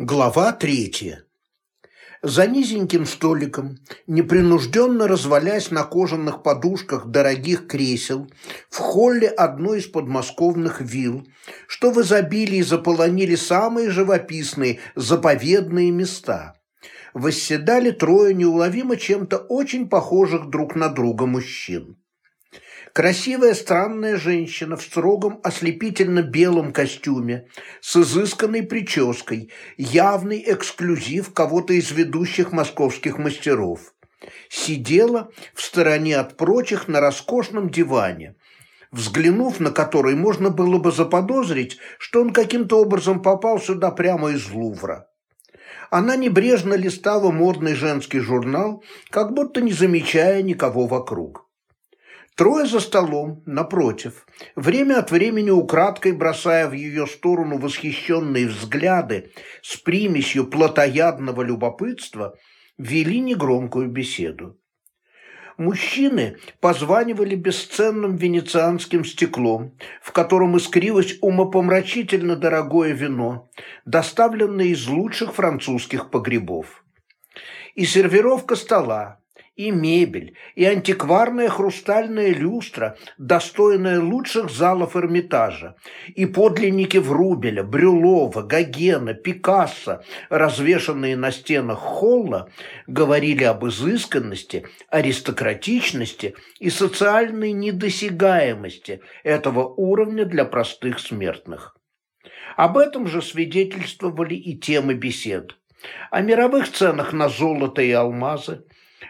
Глава третья. За низеньким столиком, непринужденно развалясь на кожаных подушках дорогих кресел, в холле одной из подмосковных вилл, что в изобилии заполонили самые живописные заповедные места, восседали трое неуловимо чем-то очень похожих друг на друга мужчин. Красивая странная женщина в строгом ослепительно-белом костюме с изысканной прической, явный эксклюзив кого-то из ведущих московских мастеров. Сидела в стороне от прочих на роскошном диване, взглянув на который можно было бы заподозрить, что он каким-то образом попал сюда прямо из Лувра. Она небрежно листала модный женский журнал, как будто не замечая никого вокруг. Трое за столом, напротив, время от времени украдкой бросая в ее сторону восхищенные взгляды с примесью плотоядного любопытства, вели негромкую беседу. Мужчины позванивали бесценным венецианским стеклом, в котором искрилось умопомрачительно дорогое вино, доставленное из лучших французских погребов. И сервировка стола, и мебель, и антикварная хрустальная люстра, достойная лучших залов Эрмитажа, и подлинники Врубеля, Брюлова, Гогена, Пикассо, развешанные на стенах холла, говорили об изысканности, аристократичности и социальной недосягаемости этого уровня для простых смертных. Об этом же свидетельствовали и темы бесед. О мировых ценах на золото и алмазы,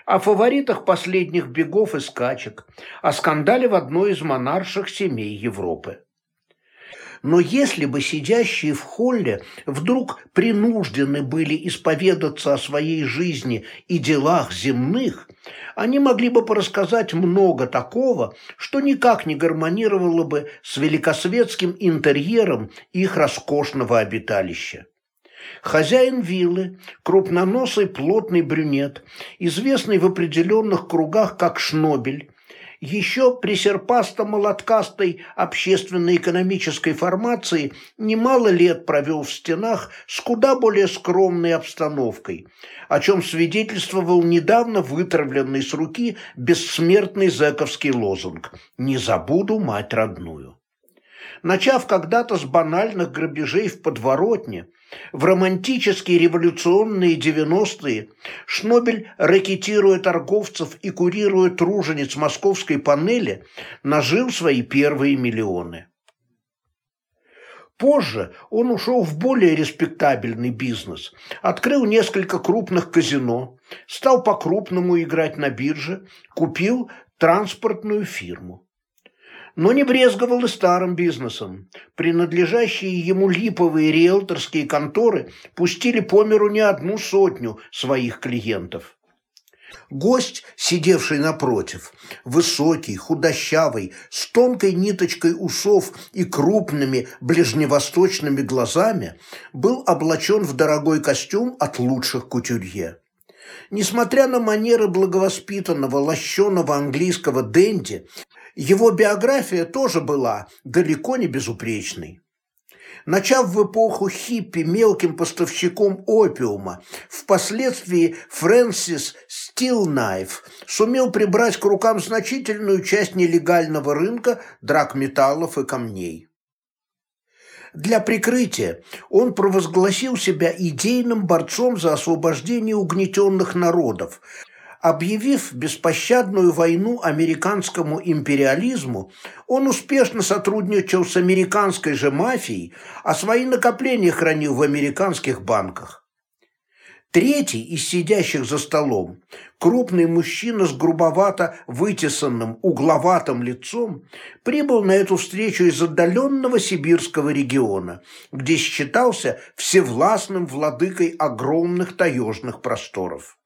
о фаворитах последних бегов и скачек, о скандале в одной из монарших семей Европы. Но если бы сидящие в холле вдруг принуждены были исповедаться о своей жизни и делах земных, они могли бы порассказать много такого, что никак не гармонировало бы с великосветским интерьером их роскошного обиталища. Хозяин виллы, крупноносый плотный брюнет, известный в определенных кругах как Шнобель, еще при серпасто-молоткастой общественно-экономической формации немало лет провел в стенах с куда более скромной обстановкой, о чем свидетельствовал недавно вытравленный с руки бессмертный зэковский лозунг «Не забуду мать родную». Начав когда-то с банальных грабежей в подворотне, в романтические революционные 90-е Шнобель, ракетируя торговцев и курируя тружениц московской панели, нажил свои первые миллионы. Позже он ушел в более респектабельный бизнес, открыл несколько крупных казино, стал по-крупному играть на бирже, купил транспортную фирму но не брезговал и старым бизнесом. Принадлежащие ему липовые риэлторские конторы пустили по миру не одну сотню своих клиентов. Гость, сидевший напротив, высокий, худощавый, с тонкой ниточкой усов и крупными ближневосточными глазами, был облачен в дорогой костюм от лучших кутюрье. Несмотря на манеры благовоспитанного, лощеного английского денди, его биография тоже была далеко не безупречной. Начав в эпоху хиппи мелким поставщиком опиума, впоследствии Фрэнсис Стилнайф сумел прибрать к рукам значительную часть нелегального рынка драгметаллов и камней. Для прикрытия он провозгласил себя идейным борцом за освобождение угнетенных народов, Объявив беспощадную войну американскому империализму, он успешно сотрудничал с американской же мафией, а свои накопления хранил в американских банках. Третий из сидящих за столом, крупный мужчина с грубовато вытесанным, угловатым лицом, прибыл на эту встречу из отдаленного сибирского региона, где считался всевластным владыкой огромных таежных просторов.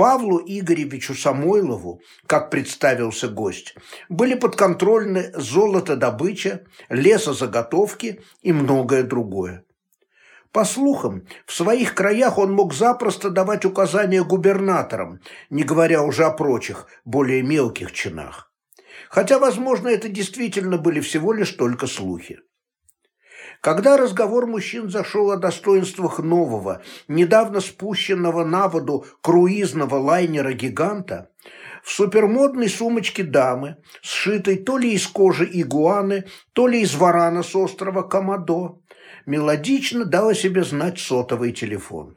Павлу Игоревичу Самойлову, как представился гость, были подконтрольны золотодобыча, лесозаготовки и многое другое. По слухам, в своих краях он мог запросто давать указания губернаторам, не говоря уже о прочих, более мелких чинах. Хотя, возможно, это действительно были всего лишь только слухи. Когда разговор мужчин зашел о достоинствах нового, недавно спущенного на воду круизного лайнера-гиганта, в супермодной сумочке дамы, сшитой то ли из кожи игуаны, то ли из варана с острова Комодо, мелодично дал о себе знать сотовый телефон.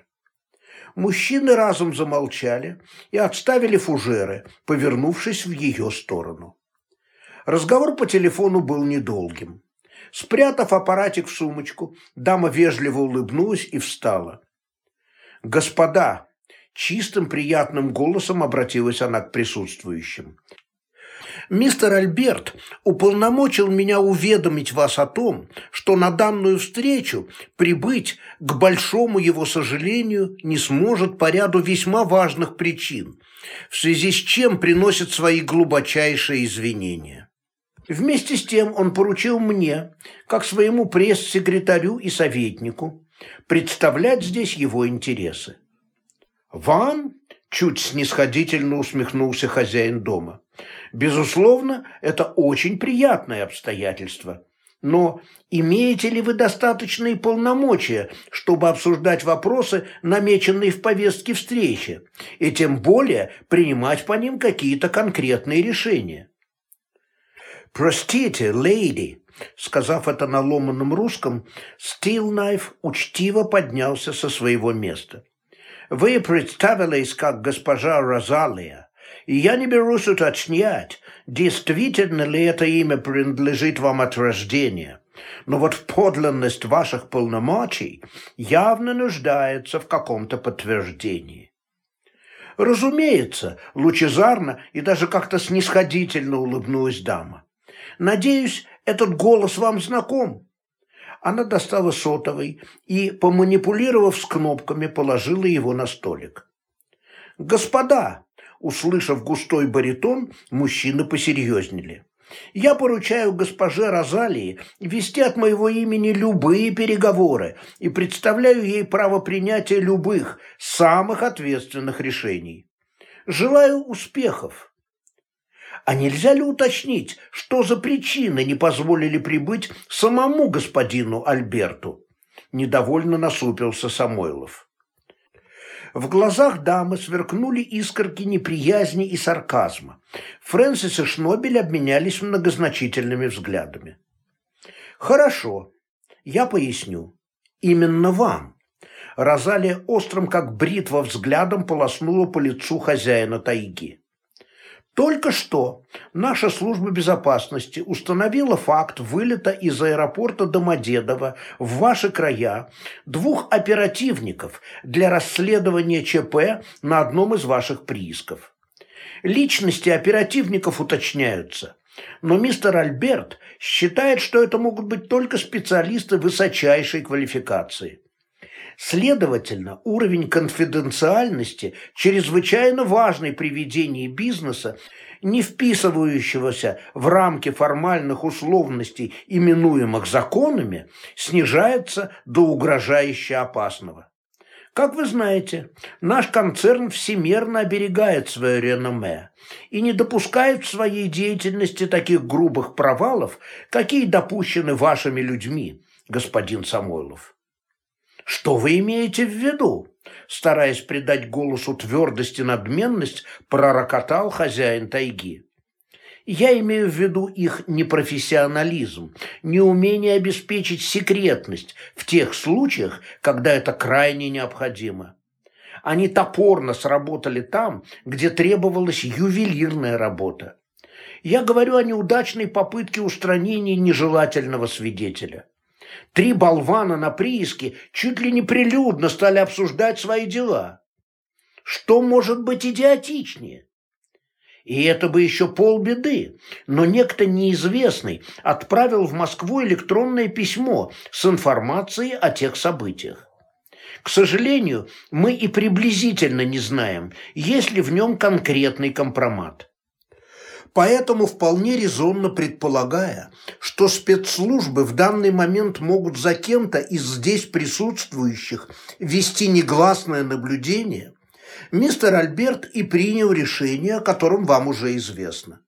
Мужчины разом замолчали и отставили фужеры, повернувшись в ее сторону. Разговор по телефону был недолгим. Спрятав аппаратик в сумочку, дама вежливо улыбнулась и встала. «Господа!» – чистым приятным голосом обратилась она к присутствующим. Мистер Альберт уполномочил меня уведомить вас о том, что на данную встречу прибыть, к большому его сожалению, не сможет по ряду весьма важных причин, в связи с чем приносит свои глубочайшие извинения. Вместе с тем он поручил мне, как своему пресс-секретарю и советнику, представлять здесь его интересы. «Вам?» – чуть снисходительно усмехнулся хозяин дома. «Безусловно, это очень приятное обстоятельство. Но имеете ли вы достаточные полномочия, чтобы обсуждать вопросы, намеченные в повестке встречи, и тем более принимать по ним какие-то конкретные решения?» «Простите, леди», сказав это на ломаном русском, Стилнайф учтиво поднялся со своего места. «Вы представились как госпожа Розалия, и я не берусь уточнять, действительно ли это имя принадлежит вам от рождения, но вот подлинность ваших полномочий явно нуждается в каком-то подтверждении». Разумеется, лучезарно и даже как-то снисходительно улыбнулась дама. Надеюсь, этот голос вам знаком». Она достала сотовый и, поманипулировав с кнопками, положила его на столик. «Господа!» Услышав густой баритон, мужчины посерьезнели. «Я поручаю госпоже Розалии вести от моего имени любые переговоры и представляю ей право принятия любых, самых ответственных решений. Желаю успехов!» А нельзя ли уточнить, что за причины не позволили прибыть самому господину Альберту? Недовольно насупился Самойлов. В глазах дамы сверкнули искорки неприязни и сарказма. Фрэнсис и Шнобель обменялись многозначительными взглядами. «Хорошо, я поясню. Именно вам». Розалия острым, как бритва, взглядом полоснула по лицу хозяина тайги. Только что наша служба безопасности установила факт вылета из аэропорта Домодедово в ваши края двух оперативников для расследования ЧП на одном из ваших приисков. Личности оперативников уточняются, но мистер Альберт считает, что это могут быть только специалисты высочайшей квалификации. Следовательно, уровень конфиденциальности чрезвычайно важный при ведении бизнеса, не вписывающегося в рамки формальных условностей, именуемых законами, снижается до угрожающе опасного. Как вы знаете, наш концерн всемерно оберегает свое реноме и не допускает в своей деятельности таких грубых провалов, какие допущены вашими людьми, господин Самойлов. Что вы имеете в виду? Стараясь придать голосу твердость и надменность, пророкотал хозяин тайги. Я имею в виду их непрофессионализм, неумение обеспечить секретность в тех случаях, когда это крайне необходимо. Они топорно сработали там, где требовалась ювелирная работа. Я говорю о неудачной попытке устранения нежелательного свидетеля. Три болвана на прииске чуть ли не прилюдно стали обсуждать свои дела. Что может быть идиотичнее? И это бы еще полбеды, но некто неизвестный отправил в Москву электронное письмо с информацией о тех событиях. К сожалению, мы и приблизительно не знаем, есть ли в нем конкретный компромат. Поэтому вполне резонно предполагая, что спецслужбы в данный момент могут за кем-то из здесь присутствующих вести негласное наблюдение, мистер Альберт и принял решение, о котором вам уже известно.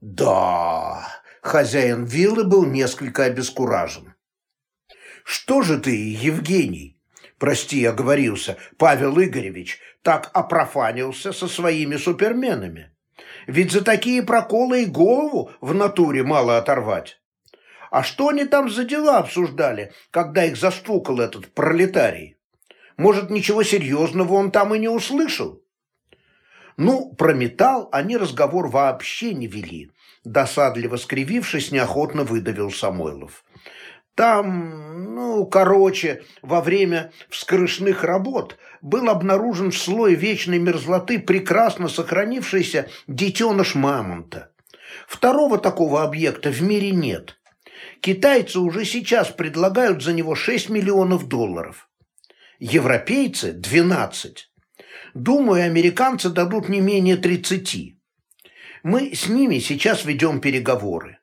Да, хозяин виллы был несколько обескуражен. Что же ты, Евгений, прости, оговорился, Павел Игоревич, так опрофанился со своими суперменами? Ведь за такие проколы и голову в натуре мало оторвать. А что они там за дела обсуждали, когда их застукал этот пролетарий? Может, ничего серьезного он там и не услышал? Ну, про металл они разговор вообще не вели. Досадливо скривившись, неохотно выдавил Самойлов. Там, ну, короче, во время вскрышных работ был обнаружен слой вечной мерзлоты прекрасно сохранившийся детеныш мамонта. Второго такого объекта в мире нет. Китайцы уже сейчас предлагают за него 6 миллионов долларов. Европейцы – 12. Думаю, американцы дадут не менее 30. Мы с ними сейчас ведем переговоры.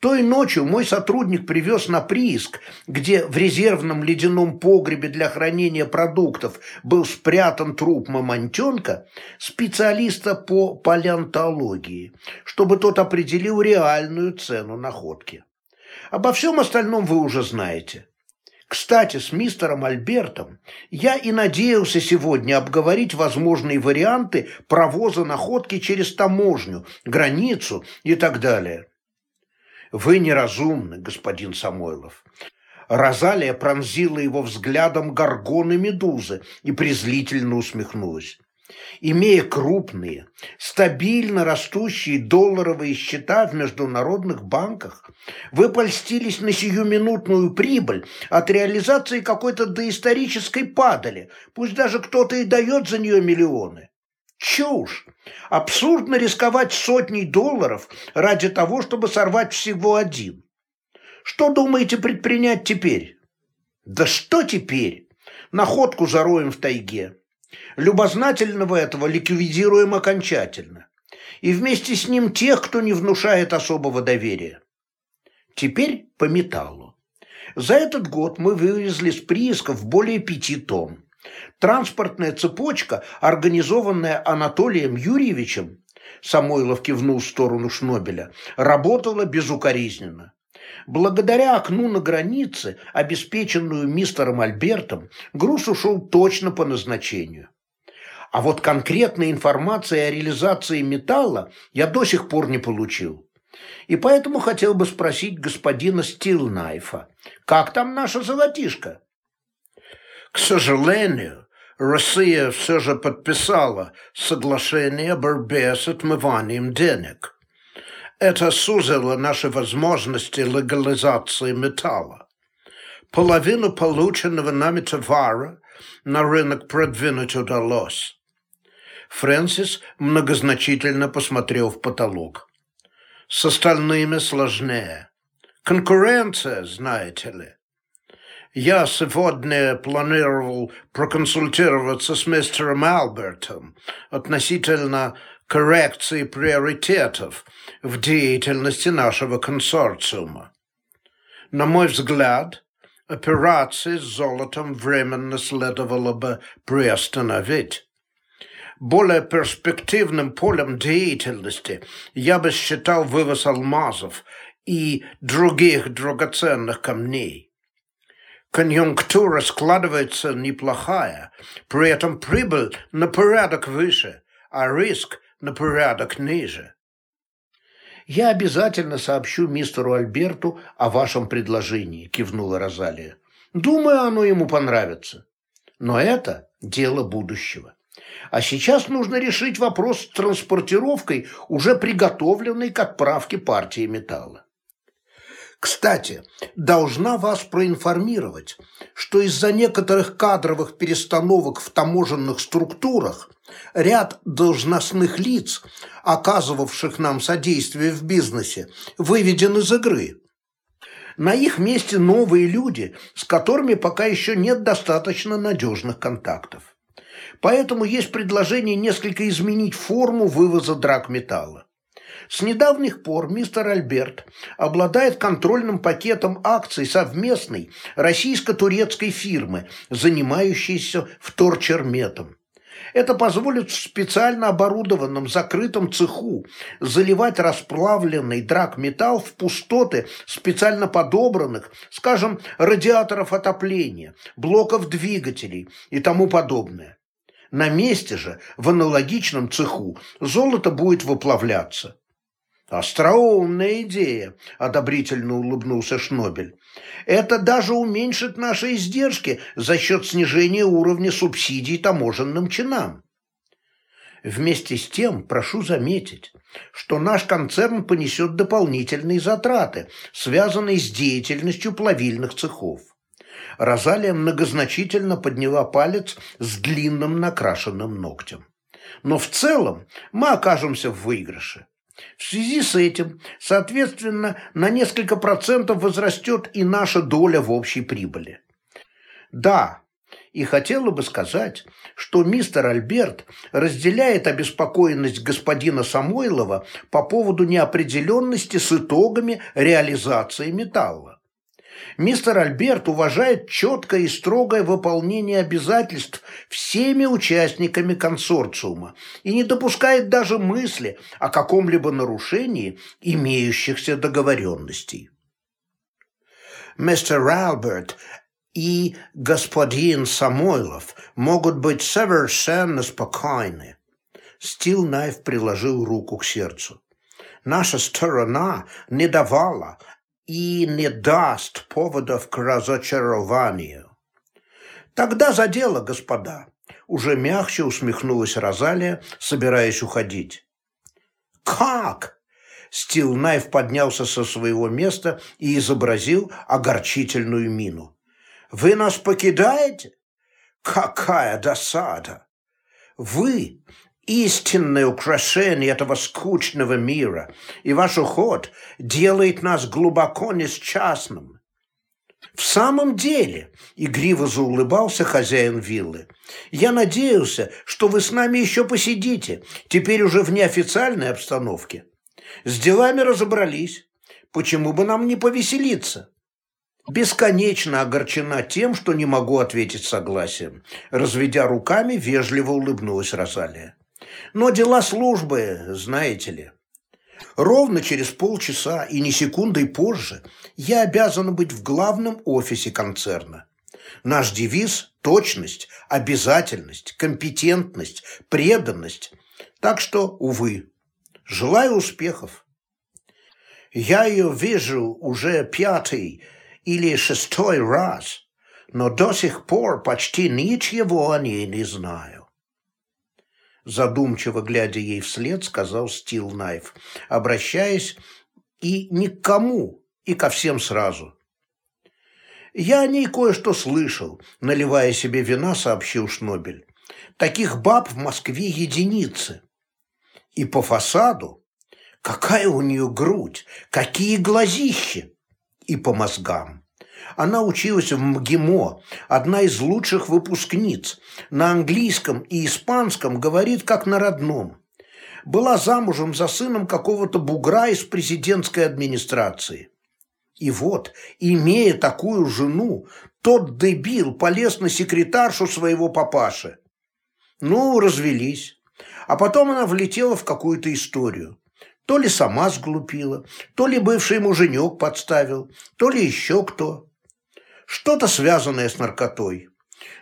Той ночью мой сотрудник привез на прииск, где в резервном ледяном погребе для хранения продуктов был спрятан труп мамонтенка, специалиста по палеонтологии, чтобы тот определил реальную цену находки. Обо всем остальном вы уже знаете. Кстати, с мистером Альбертом я и надеялся сегодня обговорить возможные варианты провоза находки через таможню, границу и так далее. Вы неразумны, господин Самойлов. Розалия пронзила его взглядом горгоны медузы и презрительно усмехнулась. Имея крупные, стабильно растущие долларовые счета в международных банках, вы польстились на сиюминутную прибыль от реализации какой-то доисторической падали, пусть даже кто-то и дает за нее миллионы. Чушь! Абсурдно рисковать сотней долларов ради того, чтобы сорвать всего один. Что думаете предпринять теперь? Да что теперь? Находку зароем в тайге. Любознательного этого ликвидируем окончательно. И вместе с ним тех, кто не внушает особого доверия. Теперь по металлу. За этот год мы вывезли с приисков более пяти тонн. Транспортная цепочка, организованная Анатолием Юрьевичем, Самойлов кивнул в сторону Шнобеля, работала безукоризненно. Благодаря окну на границе, обеспеченную мистером Альбертом, груз ушел точно по назначению. А вот конкретной информации о реализации металла я до сих пор не получил. И поэтому хотел бы спросить господина Стилнайфа, как там наша золотишко? К сожалению, Россия все же подписала соглашение о борьбе с отмыванием денег. Это сузило наши возможности легализации металла. Половину полученного нами товара на рынок продвинуть удалось. Фрэнсис многозначительно посмотрел в потолок. С остальными сложнее. Конкуренция, знаете ли. Я сегодня планировал проконсультироваться с мистером Албертом относительно коррекции приоритетов в деятельности нашего консорциума. На мой взгляд, операции с золотом временно следовало бы приостановить. Более перспективным полем деятельности я бы считал вывоз алмазов и других драгоценных камней. Конъюнктура складывается неплохая, при этом прибыль на порядок выше, а риск на порядок ниже. «Я обязательно сообщу мистеру Альберту о вашем предложении», – кивнула Розалия. «Думаю, оно ему понравится. Но это дело будущего. А сейчас нужно решить вопрос с транспортировкой уже приготовленной к отправке партии металла. Кстати, должна вас проинформировать, что из-за некоторых кадровых перестановок в таможенных структурах ряд должностных лиц, оказывавших нам содействие в бизнесе, выведен из игры. На их месте новые люди, с которыми пока еще нет достаточно надежных контактов. Поэтому есть предложение несколько изменить форму вывоза драгметалла. С недавних пор мистер Альберт обладает контрольным пакетом акций совместной российско-турецкой фирмы, занимающейся вторчерметом. Это позволит в специально оборудованном закрытом цеху заливать расплавленный драгметалл в пустоты специально подобранных, скажем, радиаторов отопления, блоков двигателей и тому подобное. На месте же, в аналогичном цеху, золото будет выплавляться. «Остроумная идея», – одобрительно улыбнулся Шнобель. «Это даже уменьшит наши издержки за счет снижения уровня субсидий таможенным чинам». Вместе с тем, прошу заметить, что наш концерн понесет дополнительные затраты, связанные с деятельностью плавильных цехов. Розалия многозначительно подняла палец с длинным накрашенным ногтем. Но в целом мы окажемся в выигрыше. В связи с этим, соответственно, на несколько процентов возрастет и наша доля в общей прибыли. Да, и хотела бы сказать, что мистер Альберт разделяет обеспокоенность господина Самойлова по поводу неопределенности с итогами реализации металла. Мистер Альберт уважает четкое и строгое выполнение обязательств всеми участниками консорциума и не допускает даже мысли о каком-либо нарушении имеющихся договоренностей. Мистер Альберт и господин Самойлов могут быть совершенно спокойны. Стил Найф приложил руку к сердцу. Наша сторона не давала и не даст поводов к разочарованию. Тогда за дело, господа, уже мягче усмехнулась Розалия, собираясь уходить. Как? Стил Найф поднялся со своего места и изобразил огорчительную мину. Вы нас покидаете? Какая досада! Вы истинное украшение этого скучного мира, и ваш уход делает нас глубоко несчастным. В самом деле, игриво заулыбался хозяин виллы, я надеялся, что вы с нами еще посидите, теперь уже в неофициальной обстановке. С делами разобрались, почему бы нам не повеселиться? Бесконечно огорчена тем, что не могу ответить согласием. Разведя руками, вежливо улыбнулась Розалия. Но дела службы, знаете ли. Ровно через полчаса и не секундой позже я обязана быть в главном офисе концерна. Наш девиз – точность, обязательность, компетентность, преданность. Так что, увы, желаю успехов. Я ее вижу уже пятый или шестой раз, но до сих пор почти ничего о ней не знаю задумчиво глядя ей вслед, сказал Стил Найф, обращаясь и ни к кому, и ко всем сразу. «Я о ней кое-что слышал», – наливая себе вина, сообщил Шнобель. «Таких баб в Москве единицы. И по фасаду какая у нее грудь, какие глазища, и по мозгам. Она училась в МГИМО, одна из лучших выпускниц. На английском и испанском говорит как на родном. Была замужем за сыном какого-то бугра из президентской администрации. И вот, имея такую жену, тот дебил полез на секретаршу своего папаши. Ну, развелись. А потом она влетела в какую-то историю. То ли сама сглупила, то ли бывший муженек подставил, то ли еще кто что-то связанное с наркотой.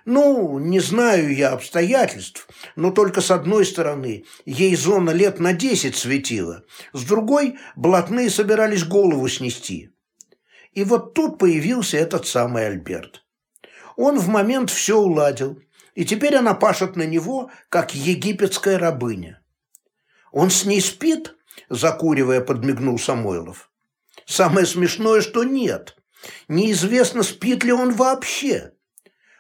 Ну, не знаю я обстоятельств, но только с одной стороны, ей зона лет на десять светила, с другой блатные собирались голову снести. И вот тут появился этот самый Альберт. Он в момент все уладил, и теперь она пашет на него, как египетская рабыня. Он с ней спит, закуривая, подмигнул Самойлов. Самое смешное, что нет. Неизвестно, спит ли он вообще.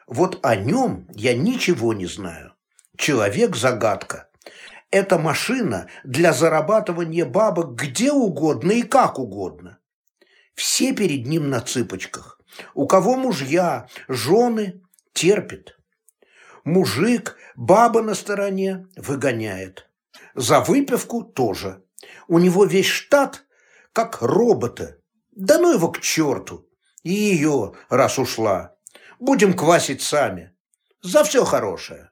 Вот о нем я ничего не знаю. Человек – загадка. Это машина для зарабатывания бабок где угодно и как угодно. Все перед ним на цыпочках. У кого мужья, жены терпит. Мужик, баба на стороне выгоняет. За выпивку тоже. У него весь штат, как робота. Да ну его к черту. И ее, раз ушла. Будем квасить сами. За все хорошее.